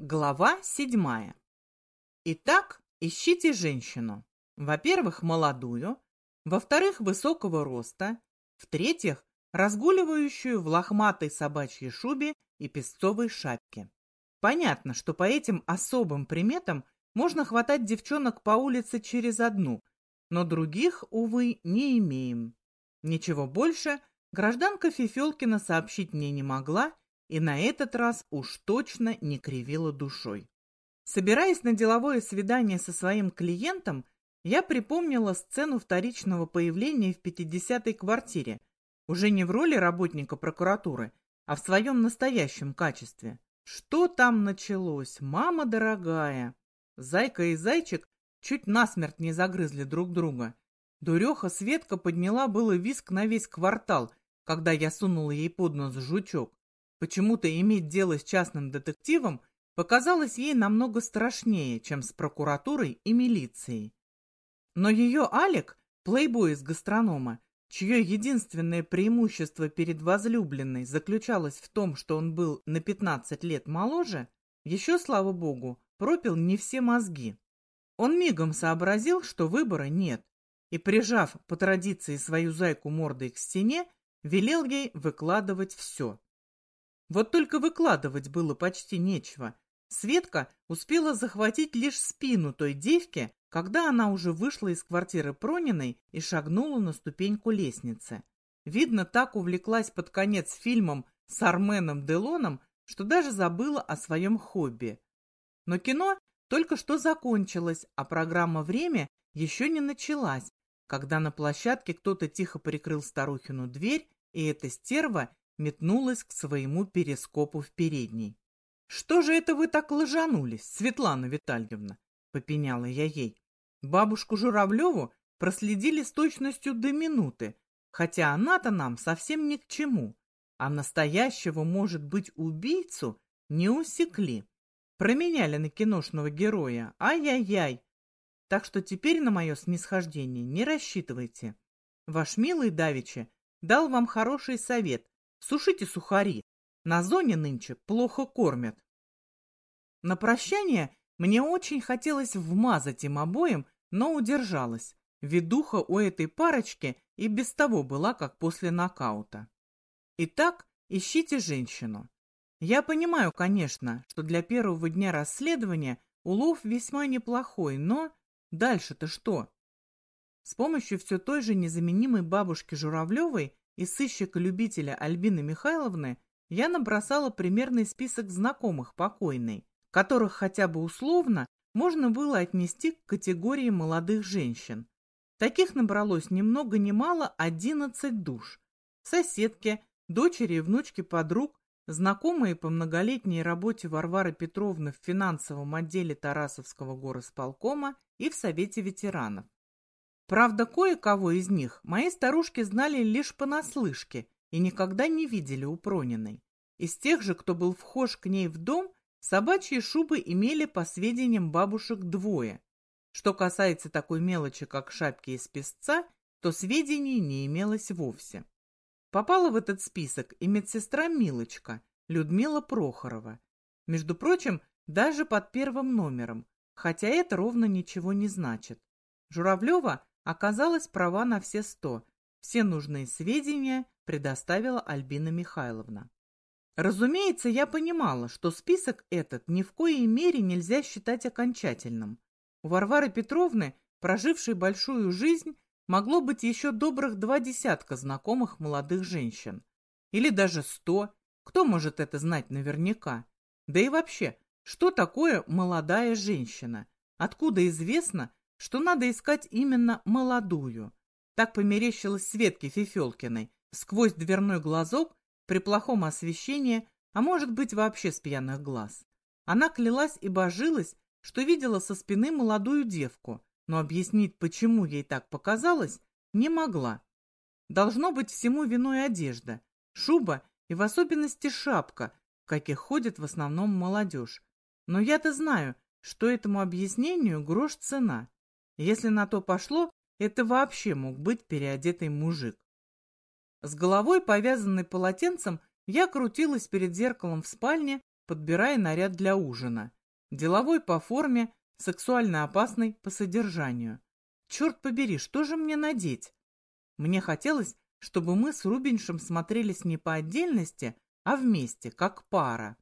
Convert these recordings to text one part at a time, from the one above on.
Глава седьмая. Итак, ищите женщину. Во-первых, молодую. Во-вторых, высокого роста. В-третьих, разгуливающую в лохматой собачьей шубе и песцовой шапке. Понятно, что по этим особым приметам можно хватать девчонок по улице через одну, но других, увы, не имеем. Ничего больше гражданка Фифелкина сообщить мне не могла, и на этот раз уж точно не кривила душой. Собираясь на деловое свидание со своим клиентом, я припомнила сцену вторичного появления в 50-й квартире, уже не в роли работника прокуратуры, а в своем настоящем качестве. Что там началось, мама дорогая? Зайка и зайчик чуть насмерть не загрызли друг друга. Дуреха Светка подняла было виск на весь квартал, когда я сунула ей под нос жучок. Почему-то иметь дело с частным детективом показалось ей намного страшнее, чем с прокуратурой и милицией. Но ее Алик, плейбой из гастронома, чье единственное преимущество перед возлюбленной заключалось в том, что он был на 15 лет моложе, еще, слава богу, пропил не все мозги. Он мигом сообразил, что выбора нет, и, прижав по традиции свою зайку мордой к стене, велел ей выкладывать все. Вот только выкладывать было почти нечего. Светка успела захватить лишь спину той девки, когда она уже вышла из квартиры Прониной и шагнула на ступеньку лестницы. Видно, так увлеклась под конец фильмом с Арменом Делоном, что даже забыла о своем хобби. Но кино только что закончилось, а программа «Время» еще не началась, когда на площадке кто-то тихо прикрыл старухину дверь, и эта стерва метнулась к своему перископу в передней. «Что же это вы так ложанулись, Светлана Витальевна?» — попеняла я ей. Бабушку Журавлеву проследили с точностью до минуты, хотя она-то нам совсем ни к чему, а настоящего, может быть, убийцу не усекли. Променяли на киношного героя, ай-яй-яй. Так что теперь на мое снисхождение не рассчитывайте. Ваш милый Давичи дал вам хороший совет, Сушите сухари. На зоне нынче плохо кормят. На прощание мне очень хотелось вмазать им обоим, но удержалась. Ведуха у этой парочки и без того была, как после нокаута. Итак, ищите женщину. Я понимаю, конечно, что для первого дня расследования улов весьма неплохой, но дальше-то что? С помощью все той же незаменимой бабушки Журавлевой из сыщика-любителя Альбины Михайловны я набросала примерный список знакомых покойной, которых хотя бы условно можно было отнести к категории молодых женщин. Таких набралось ни много ни мало 11 душ. Соседки, дочери и внучки подруг, знакомые по многолетней работе Варвары Петровны в финансовом отделе Тарасовского горосполкома и в Совете ветеранов. Правда, кое-кого из них мои старушки знали лишь понаслышке и никогда не видели у Прониной. Из тех же, кто был вхож к ней в дом, собачьи шубы имели по сведениям бабушек двое. Что касается такой мелочи, как шапки из песца, то сведений не имелось вовсе. Попала в этот список и медсестра Милочка, Людмила Прохорова. Между прочим, даже под первым номером, хотя это ровно ничего не значит. Журавлева Оказалось, права на все сто. Все нужные сведения предоставила Альбина Михайловна. Разумеется, я понимала, что список этот ни в коей мере нельзя считать окончательным. У Варвары Петровны, прожившей большую жизнь, могло быть еще добрых два десятка знакомых молодых женщин. Или даже сто. Кто может это знать наверняка? Да и вообще, что такое молодая женщина? Откуда известно, что надо искать именно молодую. Так померещилось Светке Фифелкиной сквозь дверной глазок при плохом освещении, а может быть вообще с пьяных глаз. Она клялась и божилась, что видела со спины молодую девку, но объяснить, почему ей так показалось, не могла. Должно быть всему виной одежда, шуба и в особенности шапка, в каких ходит в основном молодежь. Но я-то знаю, что этому объяснению грош цена. Если на то пошло, это вообще мог быть переодетый мужик. С головой, повязанной полотенцем, я крутилась перед зеркалом в спальне, подбирая наряд для ужина. Деловой по форме, сексуально опасный по содержанию. Черт побери, что же мне надеть? Мне хотелось, чтобы мы с Рубиншем смотрелись не по отдельности, а вместе, как пара.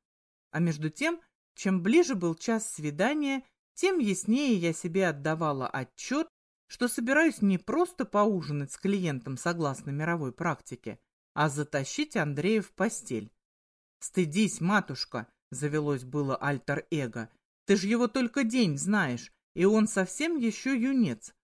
А между тем, чем ближе был час свидания, тем яснее я себе отдавала отчет, что собираюсь не просто поужинать с клиентом согласно мировой практике, а затащить Андрея в постель. «Стыдись, матушка!» — завелось было альтер-эго. «Ты ж его только день знаешь, и он совсем еще юнец».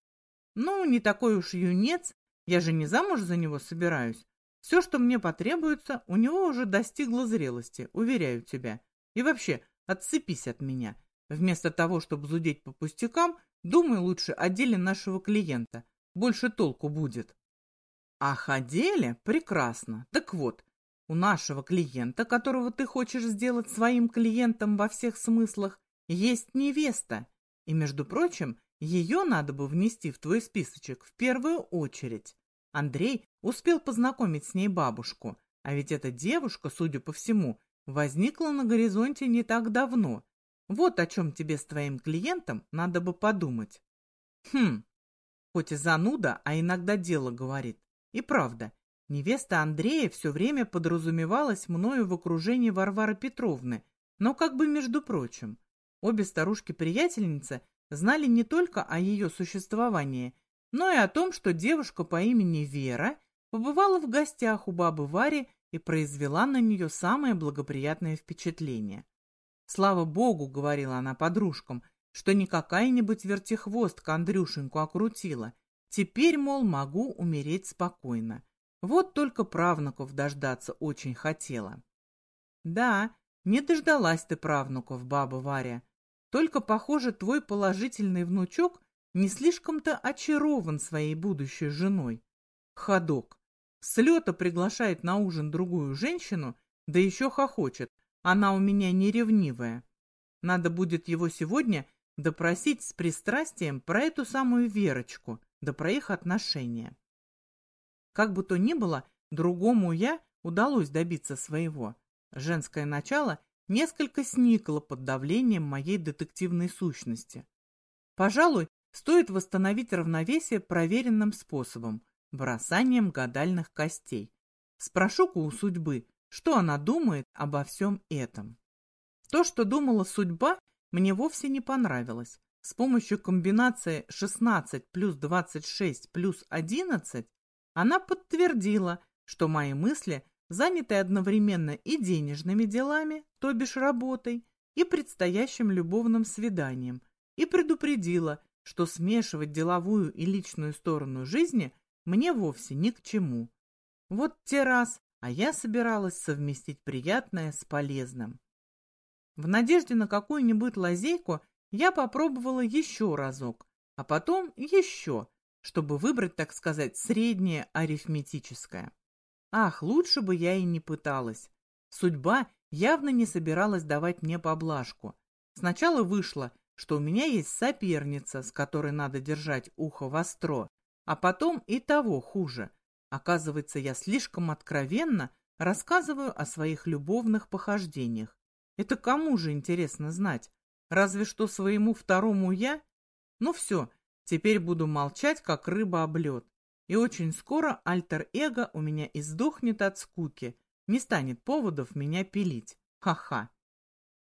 «Ну, не такой уж юнец, я же не замуж за него собираюсь. Все, что мне потребуется, у него уже достигло зрелости, уверяю тебя. И вообще, отцепись от меня. Вместо того, чтобы зудеть по пустякам, думай лучше о деле нашего клиента. Больше толку будет». «Ах, о деле? Прекрасно. Так вот, у нашего клиента, которого ты хочешь сделать своим клиентом во всех смыслах, есть невеста. И, между прочим, ее надо бы внести в твой списочек в первую очередь. Андрей успел познакомить с ней бабушку, а ведь эта девушка, судя по всему, возникла на горизонте не так давно. Вот о чем тебе с твоим клиентом надо бы подумать. Хм, хоть и зануда, а иногда дело говорит. И правда, Невеста Андрея все время подразумевалась мною в окружении Варвары Петровны, но как бы между прочим. Обе старушки-приятельницы знали не только о ее существовании, но и о том, что девушка по имени Вера побывала в гостях у бабы Вари и произвела на нее самое благоприятное впечатление. «Слава богу», — говорила она подружкам, — что не какая-нибудь вертихвостка Андрюшеньку окрутила. Теперь, мол, могу умереть спокойно. Вот только правнуков дождаться очень хотела. Да, не дождалась ты правнуков, баба Варя. Только, похоже, твой положительный внучок не слишком-то очарован своей будущей женой. Ходок. С лета приглашает на ужин другую женщину, да еще хохочет. Она у меня не ревнивая. Надо будет его сегодня допросить с пристрастием про эту самую Верочку, да про их отношения. Как бы то ни было, другому «я» удалось добиться своего. Женское начало несколько сникло под давлением моей детективной сущности. Пожалуй, стоит восстановить равновесие проверенным способом – бросанием гадальных костей. Спрошу-ка у судьбы, что она думает обо всем этом. То, что думала судьба, мне вовсе не понравилось. С помощью комбинации 16 плюс 26 плюс 11 она подтвердила, что мои мысли заняты одновременно и денежными делами, то бишь работой, и предстоящим любовным свиданием, и предупредила, что смешивать деловую и личную сторону жизни мне вовсе ни к чему. Вот те раз, а я собиралась совместить приятное с полезным. В надежде на какую-нибудь лазейку я попробовала еще разок, а потом еще, чтобы выбрать, так сказать, среднее арифметическое. Ах, лучше бы я и не пыталась. Судьба явно не собиралась давать мне поблажку. Сначала вышло, что у меня есть соперница, с которой надо держать ухо востро, а потом и того хуже. Оказывается, я слишком откровенно рассказываю о своих любовных похождениях. Это кому же интересно знать? Разве что своему второму я? Ну все, Теперь буду молчать, как рыба об лед. И очень скоро альтер-эго у меня издохнет от скуки, не станет поводов меня пилить. Ха-ха.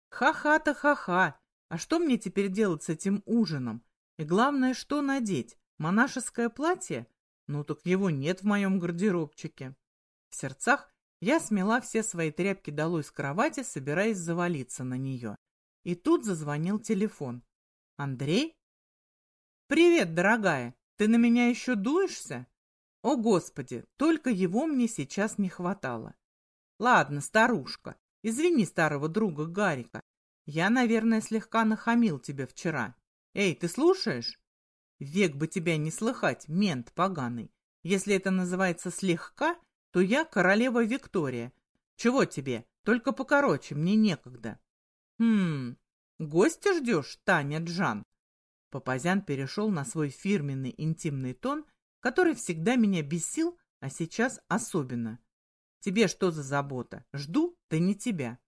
Ха-ха-то ха-ха. А что мне теперь делать с этим ужином? И главное, что надеть? Монашеское платье? Ну так его нет в моем гардеробчике. В сердцах я смела все свои тряпки долой с кровати, собираясь завалиться на нее. И тут зазвонил телефон. «Андрей?» «Привет, дорогая! Ты на меня еще дуешься?» «О, Господи! Только его мне сейчас не хватало!» «Ладно, старушка, извини старого друга Гарика. Я, наверное, слегка нахамил тебе вчера. Эй, ты слушаешь?» «Век бы тебя не слыхать, мент поганый. Если это называется слегка, то я королева Виктория. Чего тебе? Только покороче, мне некогда». «Хм, гостя ждешь, Таня Джан?» Папазян перешел на свой фирменный интимный тон, который всегда меня бесил, а сейчас особенно. Тебе что за забота? Жду, да не тебя.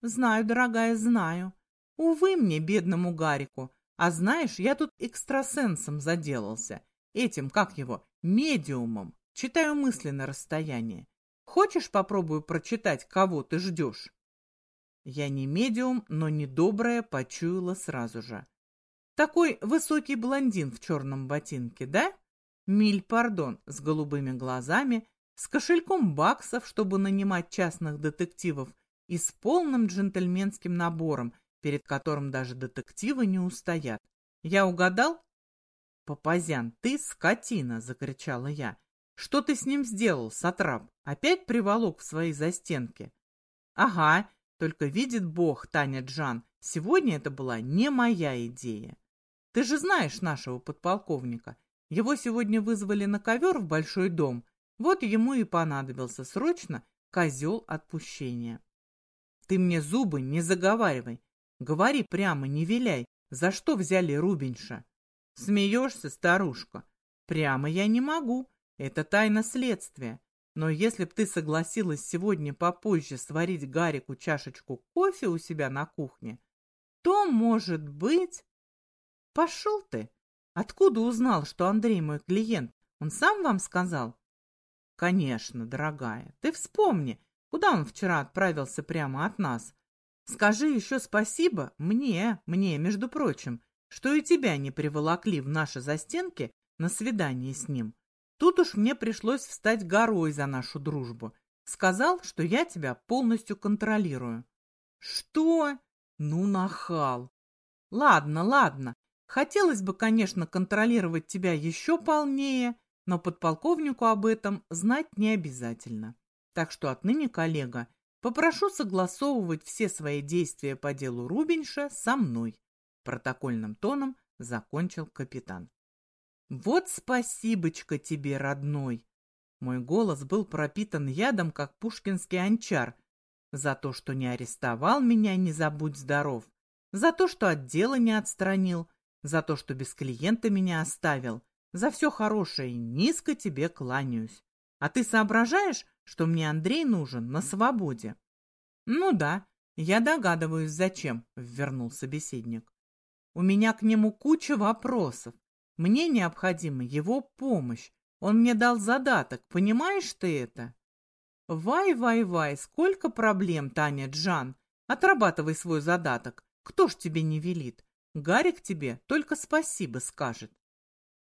Знаю, дорогая, знаю. Увы мне, бедному Гарику. А знаешь, я тут экстрасенсом заделался. Этим, как его, медиумом. Читаю мысли на расстоянии. Хочешь, попробую прочитать, кого ты ждешь? Я не медиум, но недоброе почуяла сразу же. Такой высокий блондин в черном ботинке, да? Миль, пардон, с голубыми глазами, с кошельком баксов, чтобы нанимать частных детективов, и с полным джентльменским набором, перед которым даже детективы не устоят. Я угадал? «Папазян, ты скотина!» — закричала я. «Что ты с ним сделал, Сатрап? Опять приволок в свои застенки?» «Ага, только видит Бог, Таня Джан, сегодня это была не моя идея. Ты же знаешь нашего подполковника. Его сегодня вызвали на ковер в большой дом. Вот ему и понадобился срочно козел отпущения. Ты мне зубы не заговаривай. Говори прямо, не виляй. За что взяли Рубинша? Смеешься, старушка? Прямо я не могу. Это тайна следствия. Но если б ты согласилась сегодня попозже сварить Гарику чашечку кофе у себя на кухне, то, может быть... Пошел ты! Откуда узнал, что Андрей мой клиент? Он сам вам сказал? Конечно, дорогая. Ты вспомни, куда он вчера отправился прямо от нас. Скажи еще спасибо мне, мне, между прочим, что и тебя не приволокли в наши застенки на свидание с ним. Тут уж мне пришлось встать горой за нашу дружбу. Сказал, что я тебя полностью контролирую. Что? Ну, нахал. Ладно, ладно. Хотелось бы, конечно, контролировать тебя еще полнее, но подполковнику об этом знать не обязательно. Так что отныне, коллега, попрошу согласовывать все свои действия по делу Рубинша со мной. Протокольным тоном закончил капитан. «Вот спасибочка тебе, родной!» Мой голос был пропитан ядом, как пушкинский анчар. За то, что не арестовал меня, не забудь здоров. За то, что от дела не отстранил. За то, что без клиента меня оставил. За все хорошее низко тебе кланяюсь. А ты соображаешь, что мне Андрей нужен на свободе? Ну да, я догадываюсь, зачем, вернул собеседник. У меня к нему куча вопросов. Мне необходима его помощь. Он мне дал задаток, понимаешь ты это? Вай-вай-вай, сколько проблем, Таня Джан. Отрабатывай свой задаток. Кто ж тебе не велит? Гарик тебе только спасибо скажет.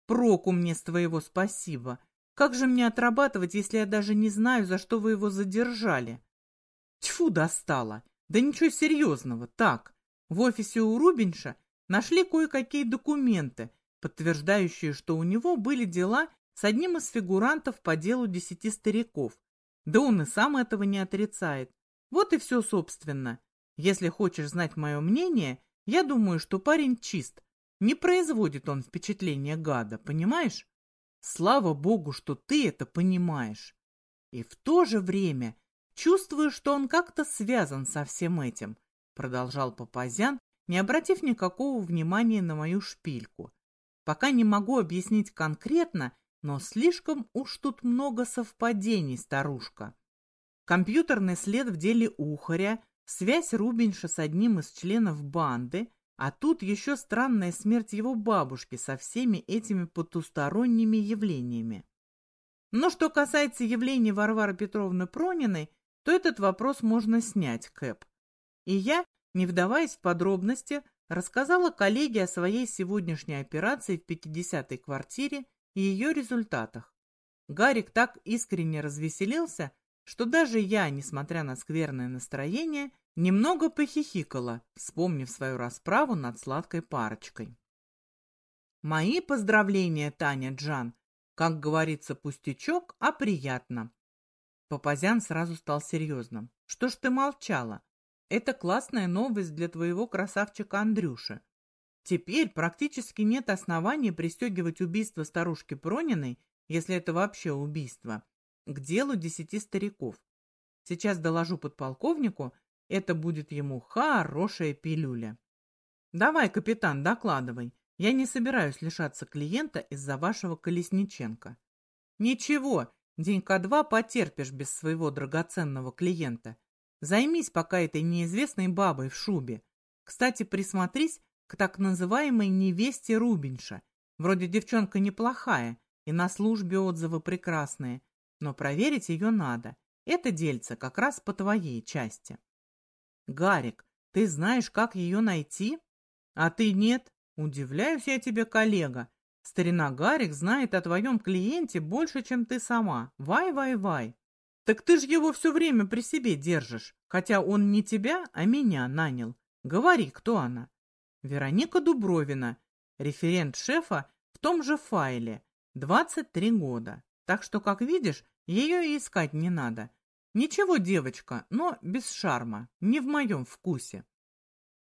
Проку мне с твоего спасибо. Как же мне отрабатывать, если я даже не знаю, за что вы его задержали? Тьфу, достала. Да ничего серьезного. Так, в офисе у Рубинша нашли кое-какие документы, подтверждающие, что у него были дела с одним из фигурантов по делу десяти стариков. Да он и сам этого не отрицает. Вот и все, собственно. Если хочешь знать мое мнение, я думаю, что парень чист. Не производит он впечатления гада, понимаешь? Слава богу, что ты это понимаешь. И в то же время чувствую, что он как-то связан со всем этим, продолжал Папазян, не обратив никакого внимания на мою шпильку. Пока не могу объяснить конкретно, но слишком уж тут много совпадений, старушка. Компьютерный след в деле Ухаря, связь Рубинша с одним из членов банды, а тут еще странная смерть его бабушки со всеми этими потусторонними явлениями. Но что касается явлений Варвары Петровны Прониной, то этот вопрос можно снять, Кэп. И я, не вдаваясь в подробности, рассказала коллеге о своей сегодняшней операции в 50-й квартире и ее результатах. Гарик так искренне развеселился, что даже я, несмотря на скверное настроение, немного похихикала, вспомнив свою расправу над сладкой парочкой. Мои поздравления, Таня Джан. Как говорится, пустячок, а приятно. Папазян сразу стал серьезным. Что ж ты молчала? Это классная новость для твоего красавчика Андрюши. Теперь практически нет оснований пристегивать убийство старушки Прониной, если это вообще убийство, к делу десяти стариков. Сейчас доложу подполковнику, это будет ему хорошая пилюля. Давай, капитан, докладывай. Я не собираюсь лишаться клиента из-за вашего Колесниченко. Ничего, денька два потерпишь без своего драгоценного клиента. Займись пока этой неизвестной бабой в шубе. Кстати, присмотрись к так называемой невесте Рубинша. Вроде девчонка неплохая, и на службе отзывы прекрасные, но проверить ее надо. Это дельце как раз по твоей части. Гарик, ты знаешь, как ее найти? А ты нет? Удивляюсь я тебе, коллега. Старина Гарик знает о твоем клиенте больше, чем ты сама. Вай-вай-вай. Так ты же его все время при себе держишь, хотя он не тебя, а меня нанял. Говори, кто она. Вероника Дубровина, референт шефа в том же файле, 23 года. Так что, как видишь, ее и искать не надо. Ничего, девочка, но без шарма, не в моем вкусе.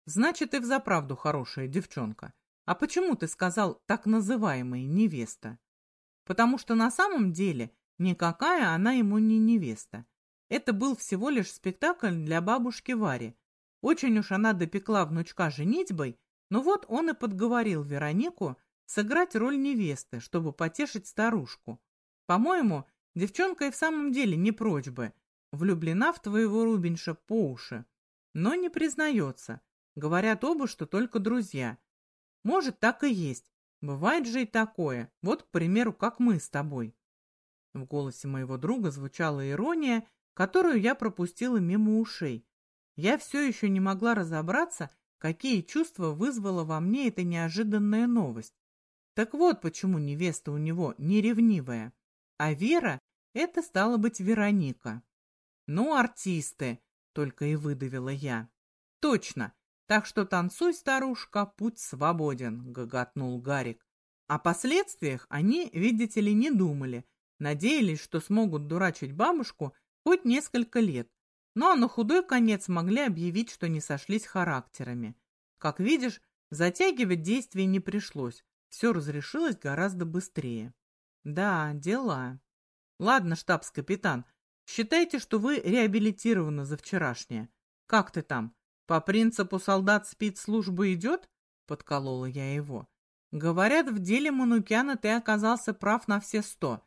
Значит, ты взаправду хорошая девчонка. А почему ты сказал так называемая невеста? Потому что на самом деле никакая она ему не невеста. Это был всего лишь спектакль для бабушки Вари. Очень уж она допекла внучка женитьбой, но вот он и подговорил Веронику сыграть роль невесты, чтобы потешить старушку. По-моему, девчонка и в самом деле не прочь бы, влюблена в твоего Рубинша по уши, но не признается. Говорят оба, что только друзья. Может, так и есть. Бывает же и такое. Вот, к примеру, как мы с тобой. В голосе моего друга звучала ирония, которую я пропустила мимо ушей. Я все еще не могла разобраться, какие чувства вызвала во мне эта неожиданная новость. Так вот, почему невеста у него не ревнивая. А Вера — это стало быть Вероника. Ну, артисты, только и выдавила я. Точно, так что танцуй, старушка, путь свободен, гоготнул Гарик. О последствиях они, видите ли, не думали, надеялись, что смогут дурачить бабушку хоть несколько лет. Ну а на худой конец могли объявить, что не сошлись характерами. Как видишь, затягивать действие не пришлось, все разрешилось гораздо быстрее. Да, дела. Ладно, штабс-капитан, считайте, что вы реабилитированы за вчерашнее. Как ты там? По принципу солдат спит, служба идет? Подколола я его. Говорят, в деле Манукяна ты оказался прав на все сто.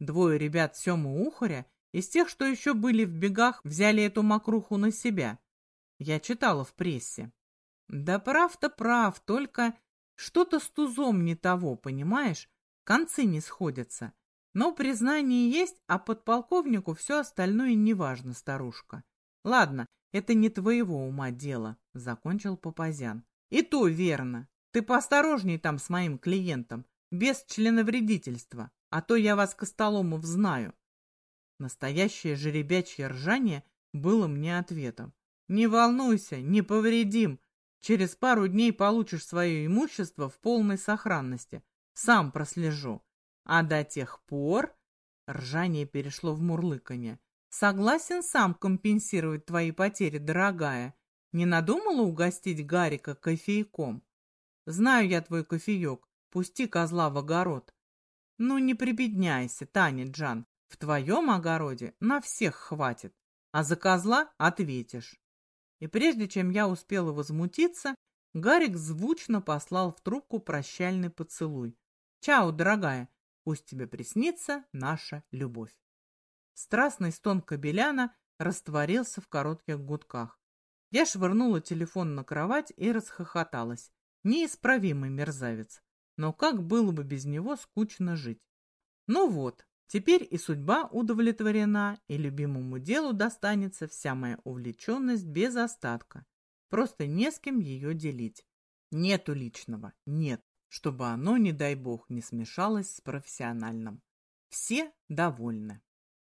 Двое ребят Сему Ухаря из тех, что еще были в бегах, взяли эту мокруху на себя. Я читала в прессе. Да прав-то прав, только что-то с тузом не того, понимаешь? Концы не сходятся. Но признание есть, а подполковнику все остальное не важно, старушка. Ладно, это не твоего ума дело, закончил Папазян. И то верно. Ты поосторожней там с моим клиентом, без членовредительства, а то я вас Костоломов знаю. Настоящее жеребячье ржание было мне ответом. Не волнуйся, не повредим. Через пару дней получишь свое имущество в полной сохранности. Сам прослежу. А до тех пор... Ржание перешло в мурлыканье. Согласен сам компенсировать твои потери, дорогая. Не надумала угостить Гарика кофейком? Знаю я твой кофеек. Пусти козла в огород. Ну, не прибедняйся, Таня Джан. В твоем огороде на всех хватит. А за козла ответишь. И прежде чем я успела возмутиться, Гарик звучно послал в трубку прощальный поцелуй. «Чао, дорогая, пусть тебе приснится наша любовь». Страстный стон кабеляна растворился в коротких гудках. Я швырнула телефон на кровать и расхохоталась. Неисправимый мерзавец. Но как было бы без него скучно жить? Ну вот, Теперь и судьба удовлетворена, и любимому делу достанется вся моя увлеченность без остатка. Просто не с кем ее делить. Нету личного, нет, чтобы оно, не дай бог, не смешалось с профессиональным. Все довольны.